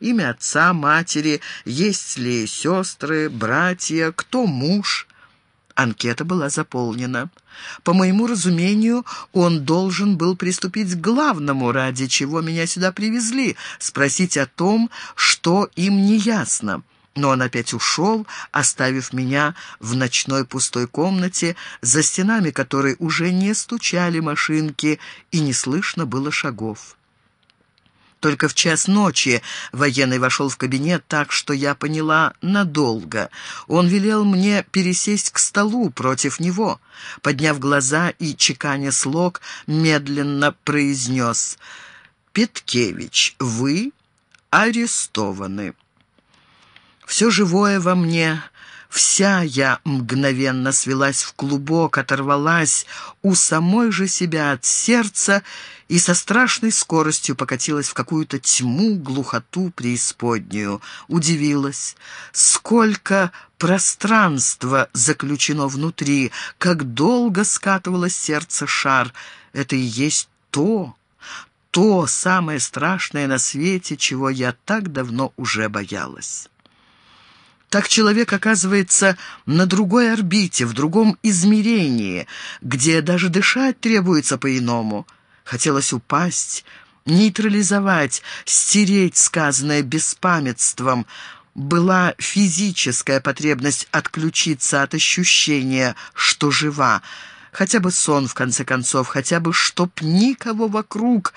имя отца, матери, есть ли сестры, братья, кто муж. Анкета была заполнена. По моему разумению, он должен был приступить к главному, ради чего меня сюда привезли, спросить о том, что им не ясно. Но он опять ушел, оставив меня в ночной пустой комнате, за стенами которой уже не стучали машинки и не слышно было шагов. Только в час ночи военный вошел в кабинет так, что я поняла надолго. Он велел мне пересесть к столу против него. Подняв глаза и чеканя слог, медленно произнес «Петкевич, вы арестованы». Все живое во мне Вся я мгновенно свелась в клубок, оторвалась у самой же себя от сердца и со страшной скоростью покатилась в какую-то тьму, глухоту преисподнюю. Удивилась, сколько пространства заключено внутри, как долго скатывалось сердце шар. Это и есть то, то самое страшное на свете, чего я так давно уже боялась. Так человек оказывается на другой орбите, в другом измерении, где даже дышать требуется по-иному. Хотелось упасть, нейтрализовать, стереть сказанное беспамятством. Была физическая потребность отключиться от ощущения, что жива. Хотя бы сон, в конце концов, хотя бы чтоб никого вокруг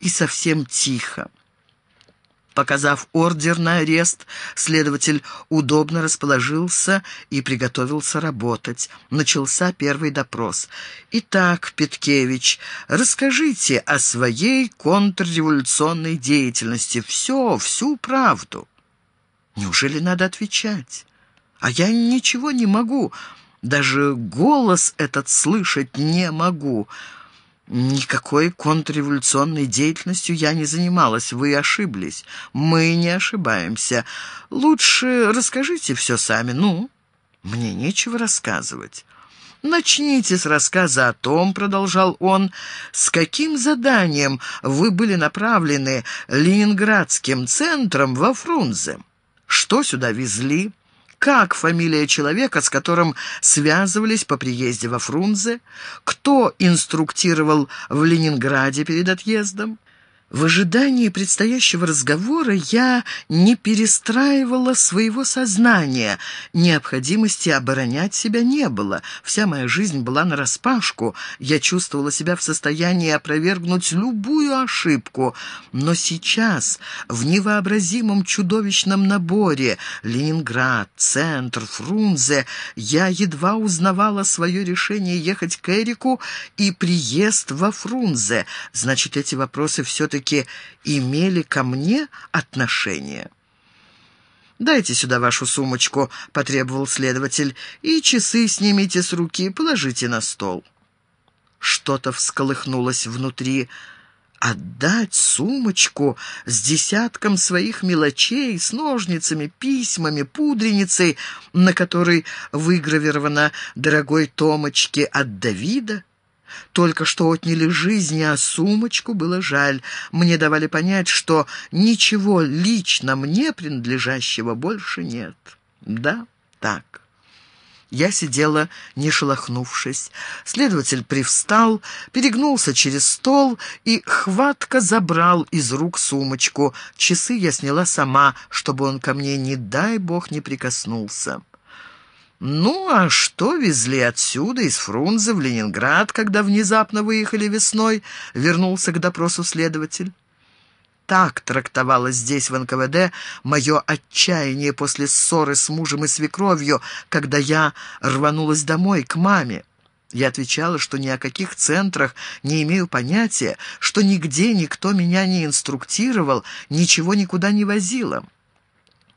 и совсем тихо. Показав ордер на арест, следователь удобно расположился и приготовился работать. Начался первый допрос. «Итак, Петкевич, расскажите о своей контрреволюционной деятельности. Все, всю правду». «Неужели надо отвечать? А я ничего не могу, даже голос этот слышать не могу». «Никакой контрреволюционной деятельностью я не занималась. Вы ошиблись. Мы не ошибаемся. Лучше расскажите все сами. Ну, мне нечего рассказывать». «Начните с рассказа о том, — продолжал он, — с каким заданием вы были направлены Ленинградским центром во Фрунзе. Что сюда везли?» Как фамилия человека, с которым связывались по приезде во Фрунзе, кто инструктировал в Ленинграде перед отъездом. В ожидании предстоящего разговора я не перестраивала своего сознания. Необходимости оборонять себя не было. Вся моя жизнь была нараспашку. Я чувствовала себя в состоянии опровергнуть любую ошибку. Но сейчас, в невообразимом чудовищном наборе Ленинград, Центр, Фрунзе, я едва узнавала свое решение ехать к Эрику и приезд во Фрунзе. Значит, эти вопросы все-таки все-таки имели ко мне отношение. «Дайте сюда вашу сумочку», — потребовал следователь, «и часы снимите с руки, положите на стол». Что-то всколыхнулось внутри. Отдать сумочку с десятком своих мелочей, с ножницами, письмами, пудреницей, на которой выгравировано «Дорогой Томочке от Давида»? Только что отняли жизни, а сумочку было жаль. Мне давали понять, что ничего лично мне принадлежащего больше нет. Да, так. Я сидела, не шелохнувшись. Следователь привстал, перегнулся через стол и хватко забрал из рук сумочку. Часы я сняла сама, чтобы он ко мне, не дай бог, не прикоснулся. Ну, а что везли отсюда, из Фрунзе, в Ленинград, когда внезапно выехали весной, вернулся к допросу следователь. Так трактовалось здесь, в НКВД, мое отчаяние после ссоры с мужем и свекровью, когда я рванулась домой, к маме. Я отвечала, что ни о каких центрах не имею понятия, что нигде никто меня не инструктировал, ничего никуда не возила.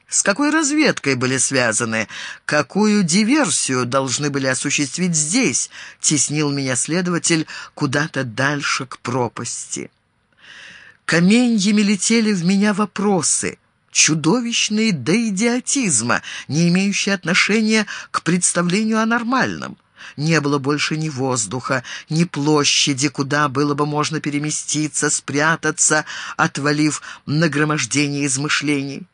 С какой разведкой были связаны? Какую диверсию должны были осуществить здесь? Теснил меня следователь куда-то дальше к пропасти. Каменьями летели в меня вопросы, чудовищные до идиотизма, не имеющие отношения к представлению о нормальном. Не было больше ни воздуха, ни площади, куда было бы можно переместиться, спрятаться, отвалив нагромождение измышлений.